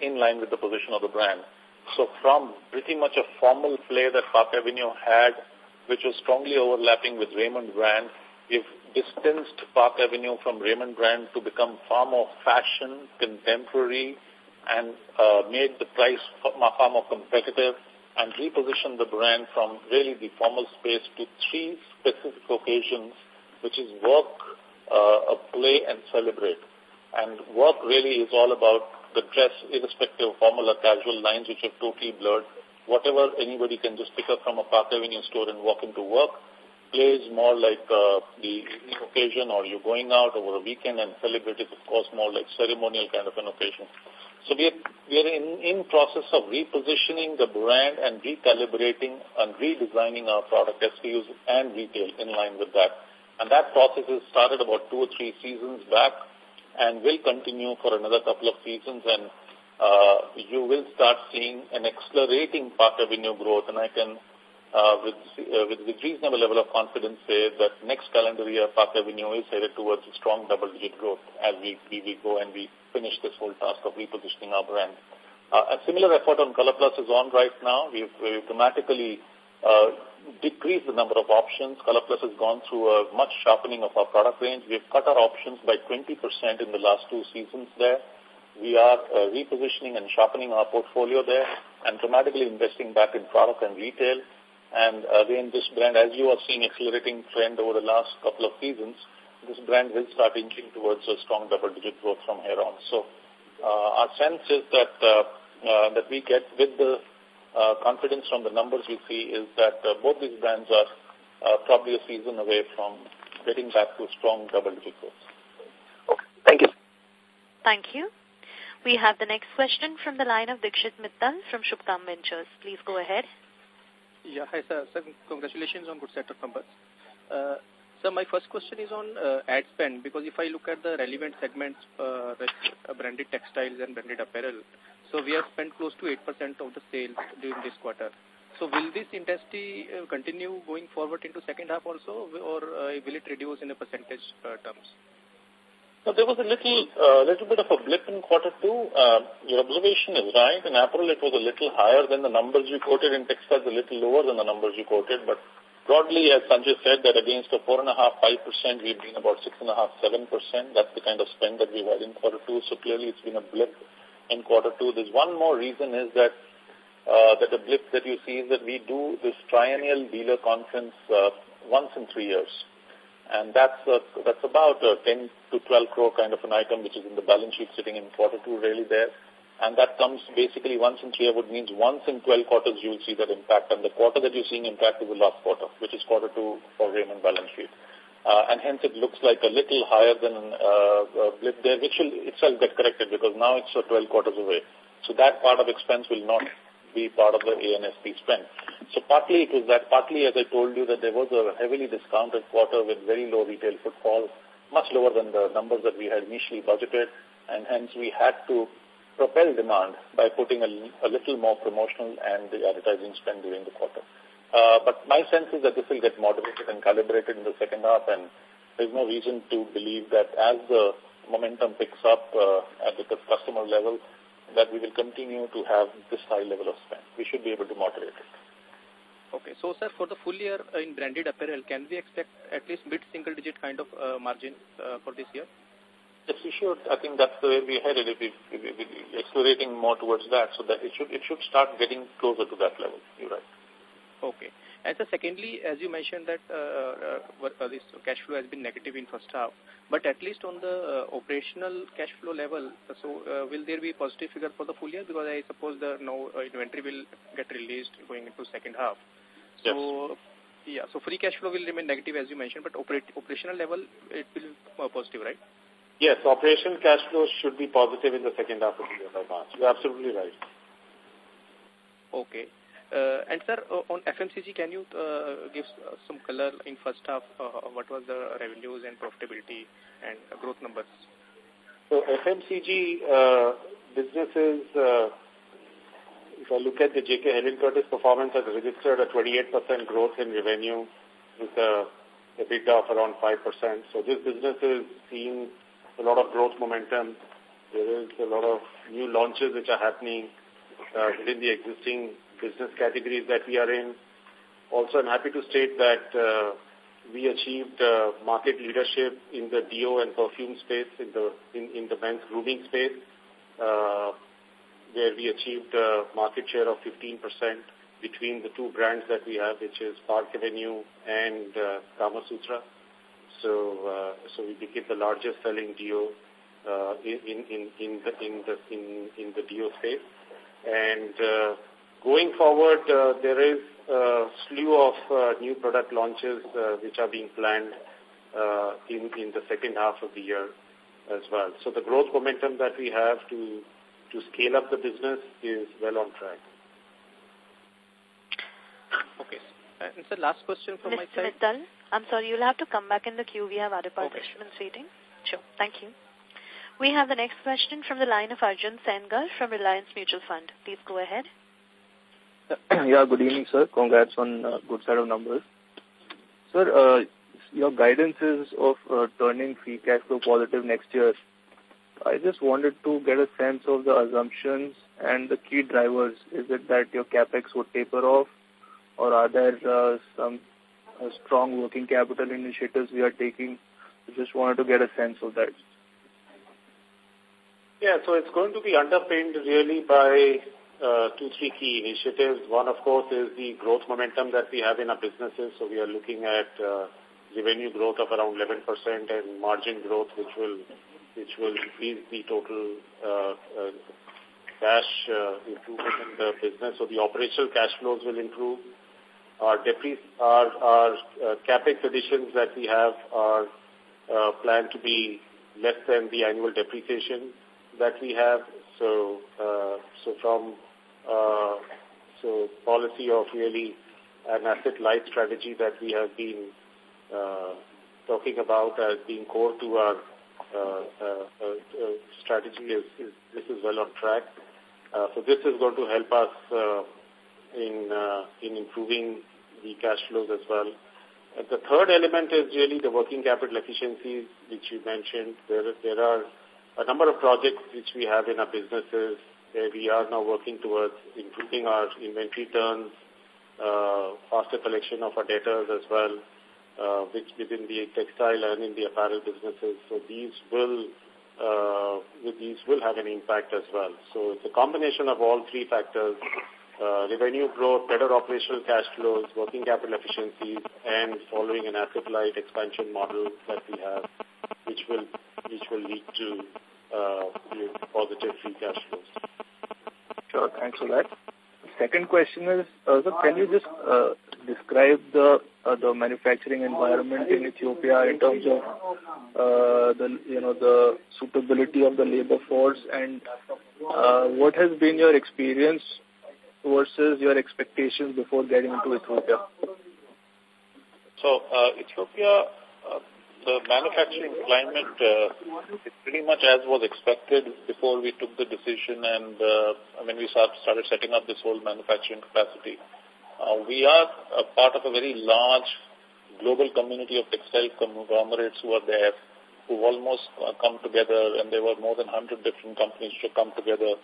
in line with the position of the brand. So from pretty much a formal play that Park Avenue had, which was strongly overlapping with Raymond brand, we've distanced Park Avenue from Raymond brand to become far more fashion, contemporary, and uh, made the price far more competitive and repositioned the brand from really the formal space to three specific occasions, which is work, uh, a play, and celebrate. And work really is all about the dress, irrespective of formal or casual lines, which have totally blurred. Whatever anybody can just pick up from a Park Avenue store and walk into work, plays more like uh, the occasion or you're going out over a weekend and celebrate of course, more like ceremonial kind of an occasion. So we are, we are in, in process of repositioning the brand and recalibrating and redesigning our product SKUs and retail in line with that. And that process has started about two or three seasons back and will continue for another couple of seasons. And uh, you will start seeing an accelerating Park Avenue growth. And I can, uh, with, uh, with, with reasonable level of confidence, say that next calendar year, Park Avenue is headed towards a strong double-digit growth as we, we, we go and we finish this whole task of repositioning our brand. Uh, a similar effort on Color Plus is on right now. We've, we've dramatically uh, decreased the number of options. Color Plus has gone through a much sharpening of our product range. We've cut our options by 20% in the last two seasons there. We are uh, repositioning and sharpening our portfolio there and dramatically investing back in product and retail. And again, this brand, as you are seeing accelerating trend over the last couple of seasons, this brand will start inching towards a strong double-digit growth from here on. So uh, our sense is that uh, uh, that we get with the uh, confidence from the numbers we see is that uh, both these brands are uh, probably a season away from getting back to strong double-digit growth. Okay. Thank you. Thank you. We have the next question from the line of Dikshit Mittal from Shubhkam Ventures. Please go ahead. Yeah, hi sir. sir congratulations on good set of numbers. Uh, so my first question is on uh, ad spend because if I look at the relevant segments, uh, uh, branded textiles and branded apparel, so we have spent close to 8% of the sales during this quarter. So will this intensity uh, continue going forward into second half also or uh, will it reduce in a percentage uh, terms? So there was a little uh, little bit of a blip in quarter two. Uh, your observation is right. In April, it was a little higher than the numbers you quoted. In textiles, a little lower than the numbers you quoted. But broadly, as Sanjay said, that against a 4.5-5%, we've been about 6.5-7%. That's the kind of spend that we've had in quarter two. So clearly, it's been a blip in quarter two. There's one more reason is that uh, that the blip that you see is that we do this triennial dealer conference uh, once in three years. And that's, that's about a 10 to 12 crore kind of an item which is in the balance sheet sitting in quarter two really there. And that comes basically once in three which means once in 12 quarters you will see that impact. And the quarter that you're seeing impact is the last quarter, which is quarter two for Raymond balance sheet. Uh, and hence it looks like a little higher than uh, blip there, which will itself get corrected because now it's uh, 12 quarters away. So that part of expense will not be part of the A&SP spend. So partly it was that, partly as I told you that there was a heavily discounted quarter with very low retail footfall, much lower than the numbers that we had initially budgeted, and hence we had to propel demand by putting a, a little more promotional and the advertising spend during the quarter. Uh, but my sense is that this will get moderated and calibrated in the second half, and there's no reason to believe that as the momentum picks up uh, at the customer level, that we will continue to have this high level of spend. We should be able to moderate it. Okay. So, sir, for the full year in branded apparel, can we expect at least mid-single digit kind of uh, margin uh, for this year? Yes, we should. I think that's the way we're headed. If we, if we, accelerating more towards that, so that it should it should start getting closer to that level. You're right. Okay. And so secondly, as you mentioned that uh, uh, uh, this cash flow has been negative in first half, but at least on the uh, operational cash flow level, so uh, will there be positive figure for the full year? Because I suppose the no uh, inventory will get released going into second half. So, yes. yeah, so free cash flow will remain negative as you mentioned, but operate, operational level, it will be positive, right? Yes, operational cash flow should be positive in the second half of the year by March. You're absolutely right. Okay. Uh, and sir, uh, on FMCG, can you uh, give uh, some color in first half? Uh, what was the revenues and profitability and growth numbers? So FMCG uh, businesses, uh, if I look at the JK Helene Curtis performance, has registered a 28% growth in revenue with a EBITDA of around 5%. So this business is seeing a lot of growth momentum. There is a lot of new launches which are happening uh, within the existing business categories that we are in. Also, I'm happy to state that uh, we achieved uh, market leadership in the deo and perfume space, in the in, in the men's grooming space, uh, where we achieved a market share of 15% between the two brands that we have, which is Park Avenue and uh, Kama Sutra. So, uh, so we became the largest selling deo uh, in, in, in, the, in, the, in, in the deo space. And uh, Going forward, uh, there is a slew of uh, new product launches uh, which are being planned uh, in, in the second half of the year as well. So the growth momentum that we have to, to scale up the business is well on track. Okay. And sir, last question from Mr. my side. Mittal, I'm sorry, you'll have to come back in the queue. We have other participants okay. waiting. Sure. Thank you. We have the next question from the line of Arjun Sengar from Reliance Mutual Fund. Please go ahead. (clears throat) yeah, good evening, sir. Congrats on uh, good set of numbers. Sir, uh, your guidance is of uh, turning free cash flow positive next year. I just wanted to get a sense of the assumptions and the key drivers. Is it that your capex would taper off, or are there uh, some uh, strong working capital initiatives we are taking? I just wanted to get a sense of that. Yeah, so it's going to be underpinned really by uh, two, three key initiatives. One, of course, is the growth momentum that we have in our businesses. So we are looking at uh, revenue growth of around 11% and margin growth, which will which will increase the total uh, uh, cash uh, improvement in the business. So the operational cash flows will improve. Our, our, our uh, capex additions that we have are uh, planned to be less than the annual depreciation that we have. So, uh, so from uh, so policy of really an asset light strategy that we have been uh, talking about as being core to our strategy is, is this is well on track. Uh, so this is going to help us uh, in uh, in improving the cash flows as well. And the third element is really the working capital efficiencies, which you mentioned. There there are a number of projects which we have in our businesses where we are now working towards improving our inventory turns, uh, faster collection of our debtors as well, uh, which within the textile and in the apparel businesses. So these will uh, these will have an impact as well. So it's a combination of all three factors, uh, revenue growth, better operational cash flows, working capital efficiencies, and following an asset-light expansion model that we have, which will which will lead to uh, positive free cash flows. Sure, thanks for that. Second question is, uh, so can you just uh, describe the uh, the manufacturing environment in Ethiopia in terms of uh, the you know the suitability of the labor force and uh, what has been your experience versus your expectations before getting into Ethiopia? So uh, Ethiopia the manufacturing climate uh, is pretty much as was expected before we took the decision and uh, when we start, started setting up this whole manufacturing capacity. Uh, we are a part of a very large global community of textile conglomerates who are there, who almost uh, come together, and there were more than 100 different companies to come together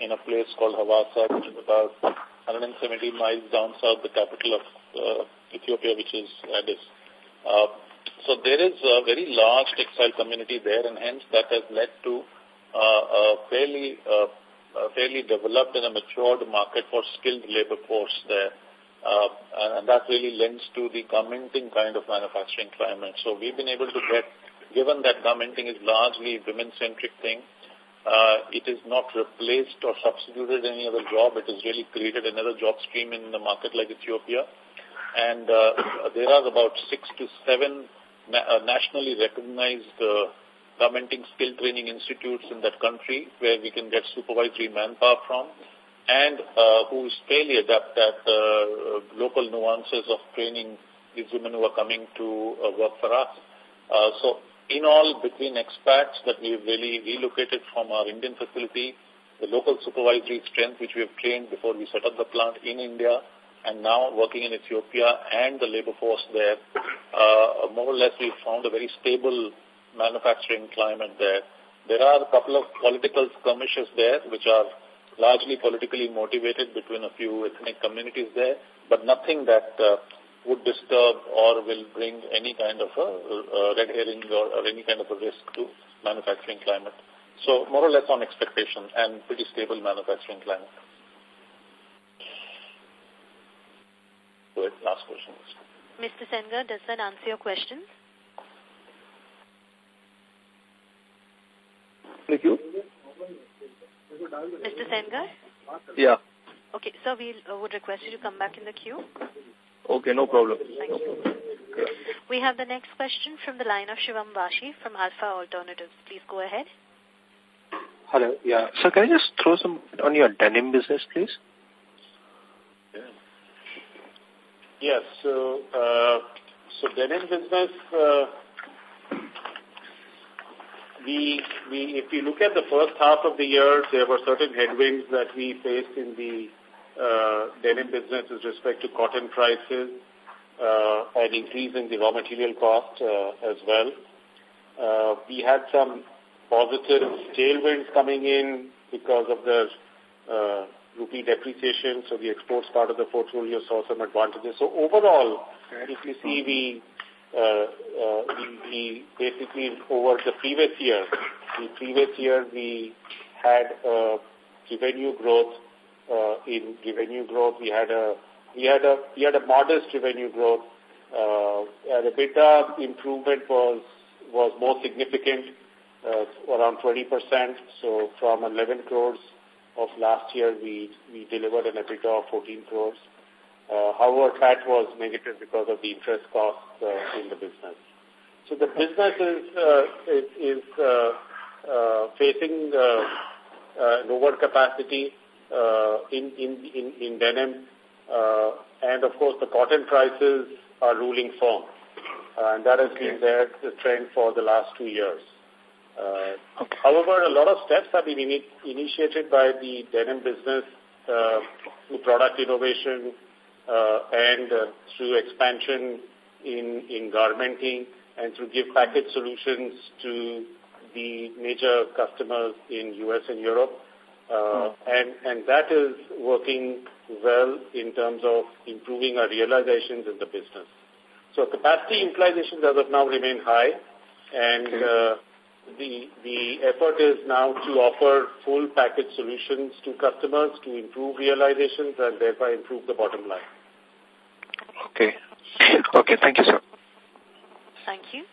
in a place called Hawassa, which is about 170 miles down south, the capital of uh, Ethiopia, which is Addis. Uh, so there is a very large textile community there, and hence that has led to uh, a fairly uh, a fairly developed and a matured market for skilled labor force there. Uh, and, that really lends to the garmenting kind of manufacturing climate. So we've been able to get, given that garmenting is largely women-centric thing, uh, it is not replaced or substituted any other job. It has really created another job stream in the market like Ethiopia. And uh, there are about six to seven na uh, nationally recognized uh, garmenting skill training institutes in that country where we can get supervisory manpower from and uh, who is fairly adept at uh, local nuances of training these women who are coming to uh, work for us. Uh, so in all, between expats that we've really relocated from our Indian facility, the local supervisory strength which we have trained before we set up the plant in India, and now working in Ethiopia and the labor force there, uh, more or less we found a very stable manufacturing climate there. There are a couple of political skirmishes there, which are largely politically motivated between a few ethnic communities there, but nothing that uh, would disturb or will bring any kind of a, a red herring or, or any kind of a risk to manufacturing climate. So more or less on expectation and pretty stable manufacturing climate. Good. Last question. Mr. Sengar, does that answer your question? Thank you. Mr. Sengar? Yeah. Okay, so we uh, would request you to come back in the queue. Okay, no problem. Thank you. We have the next question from the line of Shivam Vashi from Alpha Alternatives. Please go ahead. Hello. Yeah. So can I just throw some on your denim business, please? Yes. So, uh, so denim business, uh, we, we, if you look at the first half of the year, there were certain headwinds that we faced in the uh, denim business with respect to cotton prices, uh, and increase in the raw material cost uh, as well. Uh, we had some positive tailwinds coming in because of the uh, rupee depreciation, so the exports part of the portfolio saw some advantages. So overall, if you see, we, uh, uh, we, we basically over the previous year, the previous year we had uh, revenue growth. Uh, in revenue growth, we had a we had a we had a modest revenue growth. Uh, and EBITDA improvement was was more significant, uh, around 20%. So from 11 crores of last year, we, we delivered an EBITDA of 14 crores. Uh, however, that was negative because of the interest costs uh, in the business. So the business is, uh, is, is uh, uh, facing uh, uh, lower capacity uh, in, in, in, in denim. Uh, and of course, the cotton prices are ruling firm. Uh, and that has okay. been there, the trend for the last two years. Uh, okay. However, a lot of steps have been in initiated by the denim business uh, through product innovation uh, and uh, through expansion in, in garmenting and through give package solutions to the major customers in U.S. and Europe. Uh, mm. and, and that is working well in terms of improving our realizations in the business. So capacity utilizations as of now remain high and uh, the, the effort is now to offer full package solutions to customers to improve realizations and thereby improve the bottom line. Okay. Okay. Thank you, sir. Thank you.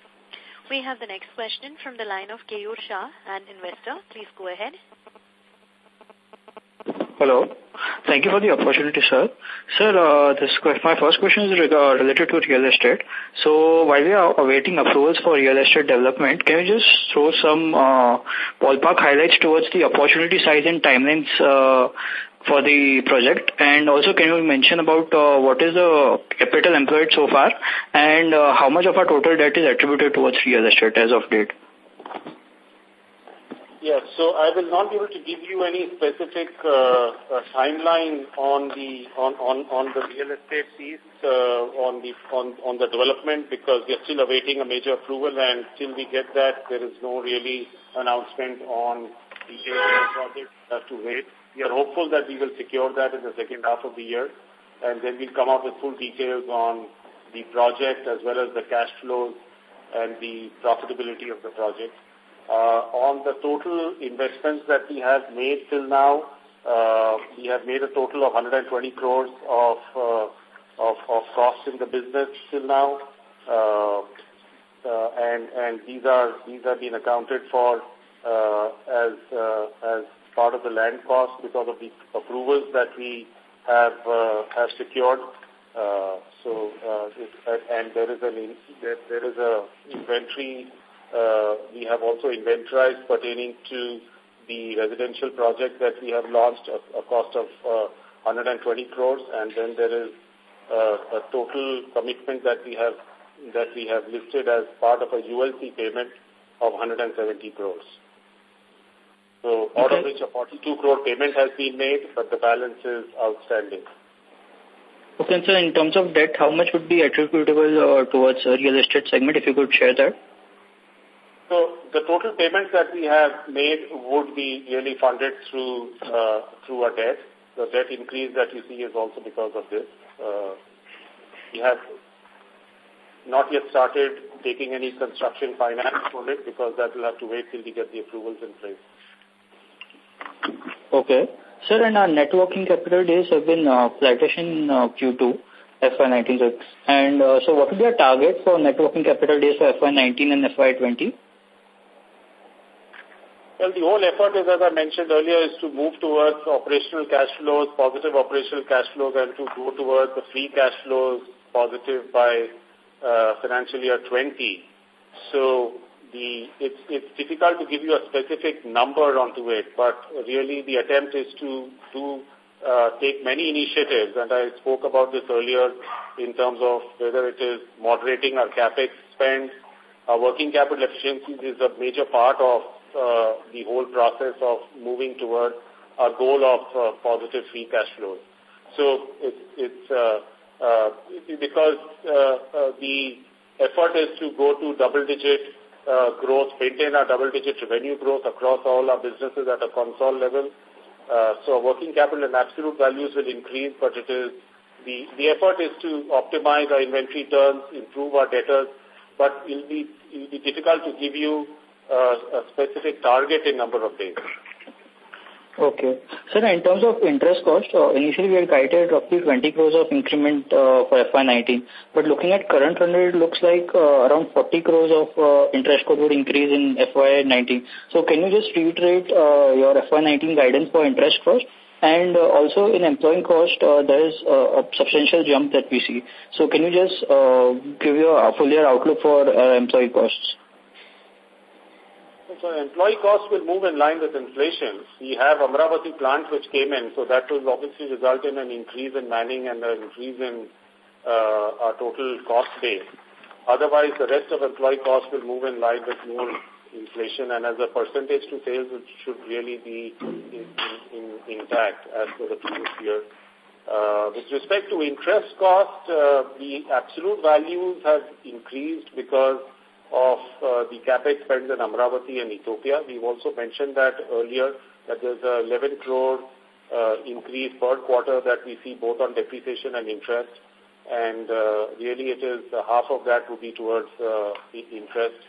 We have the next question from the line of Keyur Shah, an investor. Please go ahead. Hello. Thank you for the opportunity, sir. Sir, uh, this my first question is related to real estate. So while we are awaiting approvals for real estate development, can you just throw some uh, ballpark highlights towards the opportunity size and timelines uh, for the project? And also, can you mention about uh, what is the capital employed so far and uh, how much of our total debt is attributed towards real estate as of date? Yes, so I will not be able to give you any specific uh, uh, timeline on the on, on, on the real estate piece uh, on the on, on the development because we are still awaiting a major approval and till we get that there is no really announcement on details project. Have to wait. We are hopeful that we will secure that in the second half of the year and then we'll come up with full details on the project as well as the cash flows and the profitability of the project. Uh, on the total investments that we have made till now, uh, we have made a total of 120 crores of, uh, of, of costs in the business till now. Uh, uh, and, and these are, these have been accounted for, uh, as, uh, as part of the land cost because of the approvals that we have, uh, have secured. Uh, so, uh, and there is an, there, there is a inventory uh, we have also inventorized pertaining to the residential project that we have launched a, a cost of uh, 120 crores and then there is uh, a total commitment that we have that we have listed as part of a ULC payment of 170 crores. So okay. out of which a 42 crore payment has been made, but the balance is outstanding. Okay, so in terms of debt, how much would be attributable uh, towards real estate segment, if you could share that? So the total payments that we have made would be really funded through uh, through our debt. The debt increase that you see is also because of this. Uh, we have not yet started taking any construction finance for it because that will have to wait till we get the approvals in place. Okay. Sir, and our net working capital days have been uh, flattish in uh, Q2. FY19. And uh, so what would be our target for net working capital days for FY19 and FY20? Well, the whole effort is, as I mentioned earlier, is to move towards operational cash flows, positive operational cash flows, and to go towards the free cash flows positive by uh, financial year 20. So the it's it's difficult to give you a specific number onto it, but really the attempt is to do uh, take many initiatives, and I spoke about this earlier in terms of whether it is moderating our capex spend, our working capital efficiencies is a major part of uh, the whole process of moving toward our goal of uh, positive free cash flow. So it, it's uh, uh, because uh, uh, the effort is to go to double-digit uh, growth, maintain our double-digit revenue growth across all our businesses at a console level. Uh, so working capital and absolute values will increase, but it is the, the effort is to optimize our inventory turns, improve our debtors, but it will be, it will be difficult to give you a specific target in number of days. Okay. Sir, in terms of interest cost, uh, initially we had guided roughly 20 crores of increment uh, for FY19. But looking at current run rate, it looks like uh, around 40 crores of uh, interest cost would increase in FY19. So can you just reiterate uh, your FY19 guidance for interest cost? And uh, also in employee cost, there is a substantial jump that we see. So can you just give your full year outlook for employee costs? So employee costs will move in line with inflation. We have Amravati plant which came in, so that will obviously result in an increase in manning and an increase in uh, our total cost base. Otherwise, the rest of employee costs will move in line with more inflation, and as a percentage to sales, it should really be in, in, in, intact as for the previous year. Uh, with respect to interest cost, uh, the absolute values have increased because of uh, the capex spends in Amravati and Ethiopia. We've also mentioned that earlier that there's a 11 crore uh, increase per quarter that we see both on depreciation and interest. And uh, really it is half of that would be towards uh, the interest.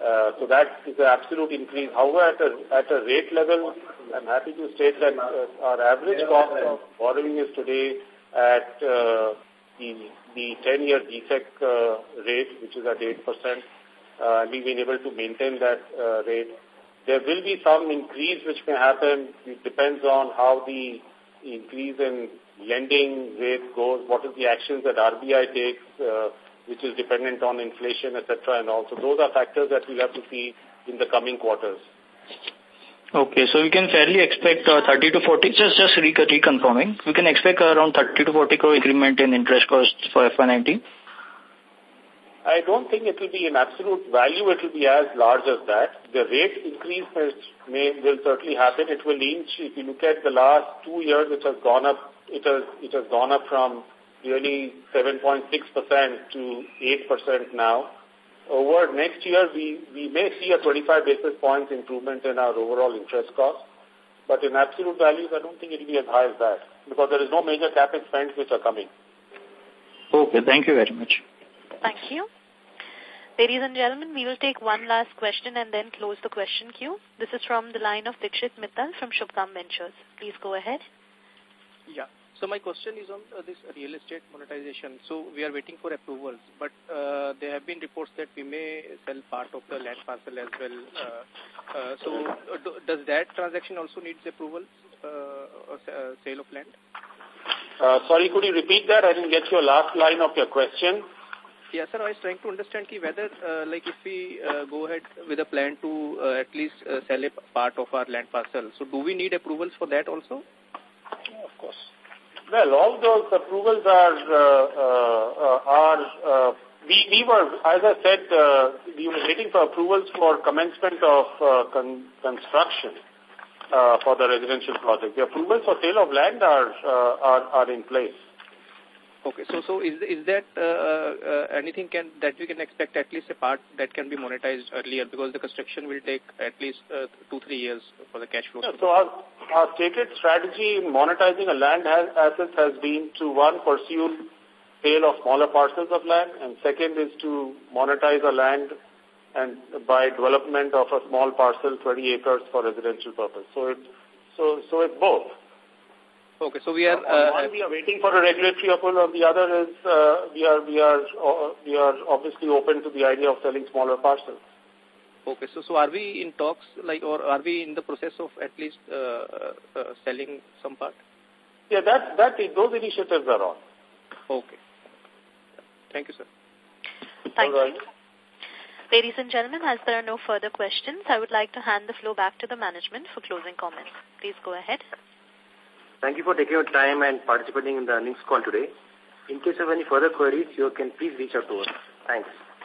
Uh, so that is an absolute increase. However, at a, at a rate level, I'm happy to state that our average cost of borrowing is today at uh, the, the 10-year GSEC uh, rate, which is at 8% uh, we've been able to maintain that uh, rate. There will be some increase which may happen. It depends on how the increase in lending rate goes, what is the actions that RBI takes, uh, which is dependent on inflation, etc. And also those are factors that we'll have to see in the coming quarters. Okay, so we can fairly expect uh, 30 to 40, just just reconfirming, we can expect around 30 to 40 crore increment in interest cost for FY19? I don't think it will be in absolute value, it will be as large as that. The rate increase may, will certainly happen. It will inch. If you look at the last two years, it has gone up, it has, it has gone up from nearly 7.6% to 8% now. Over next year, we, we may see a 25 basis points improvement in our overall interest cost. But in absolute values, I don't think it will be as high as that because there is no major capex spends which are coming. Okay, thank you very much. Thank you. Ladies and gentlemen, we will take one last question and then close the question queue. This is from the line of Dikshit Mittal from Shubham Ventures. Please go ahead. Yeah. So my question is on uh, this real estate monetization. So we are waiting for approvals, but uh, there have been reports that we may sell part of the land parcel as well. Uh, uh, so uh, do, does that transaction also needs approval, uh, uh, sale of land? Uh, sorry, could you repeat that? I didn't get your last line of your question. Yes, sir. I was trying to understand ki whether, uh, like, if we uh, go ahead with a plan to uh, at least uh, sell a part of our land parcel, so do we need approvals for that also? Yeah, of course. Well, all those approvals are uh, uh, are uh, we we were as I said uh, we were waiting for approvals for commencement of uh, con construction uh, for the residential project. The approvals for sale of land are uh, are are in place. Okay, so so is is that uh, uh, anything can that we can expect at least a part that can be monetized earlier because the construction will take at least uh, two three years for the cash flow. Yeah, so our our stated strategy in monetizing a land has, assets has been to one pursue sale of smaller parcels of land, and second is to monetize a land and by development of a small parcel, 20 acres for residential purpose. So it so so it's both. Okay, so we are. Uh, one, we are waiting for a regulatory approval. On the other is uh, we are we are uh, we are obviously open to the idea of selling smaller parcels. Okay, so so are we in talks like, or are we in the process of at least uh, uh, selling some part? Yeah, that that those initiatives are on. Okay. Thank you, sir. Thank you. Ladies and gentlemen, as there are no further questions, I would like to hand the floor back to the management for closing comments. Please go ahead. Thank you for taking your time and participating in the earnings call today. In case of any further queries, you can please reach out to us. Thanks.